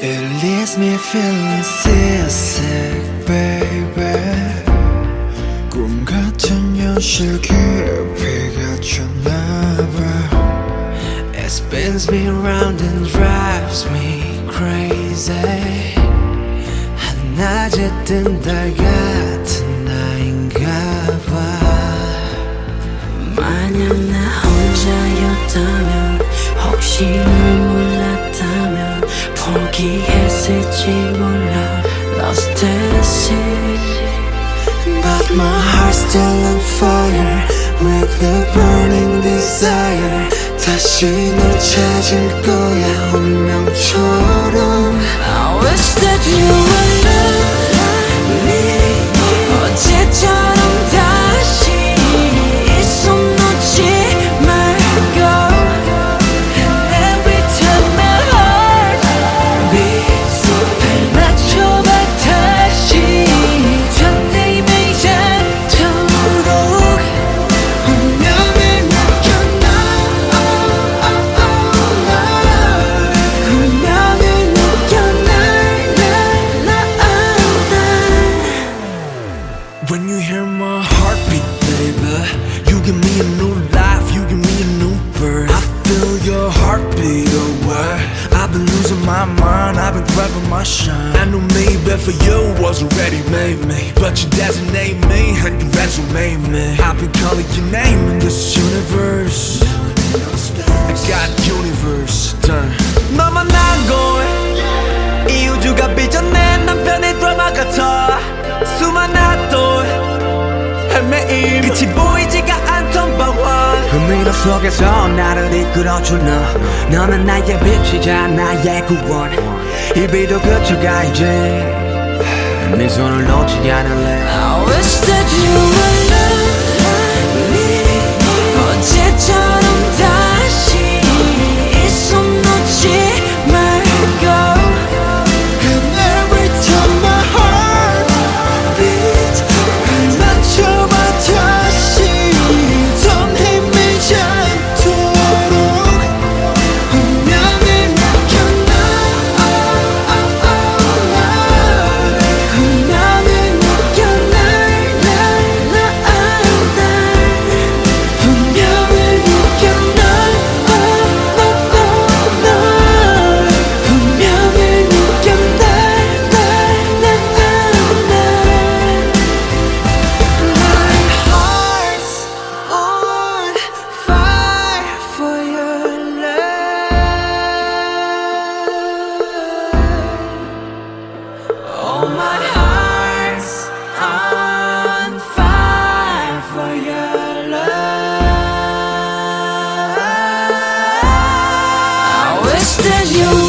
It leaves me feeling seasick, baby. 꿈 같은 현실 깊이가 쳤나봐. It spins me round and drives me crazy. 한낮에 뜬 달 같은 나인가 봐. 기했을지 몰라 Lost at sea But my heart's still on fire with a burning desire. 다시 널 찾을 거야 운명처럼. my mind, I've been grabbing my shine. I knew maybe for you was already made me, but you designate me and you resume me. I've been calling your name in this universe. I got universe done. 너만 난걸 이 우주가 빚어낸 남편의 드라마 같아 수많은 또 헤매임 끝이 보이지가 않던 방황 흥 미로 속에서 나를 이끌어준 너 너는 나의 빛이자 나의 구원. 이 비도 그쳐가 이제. 네 손을 놓지 않을래 I wish that you you.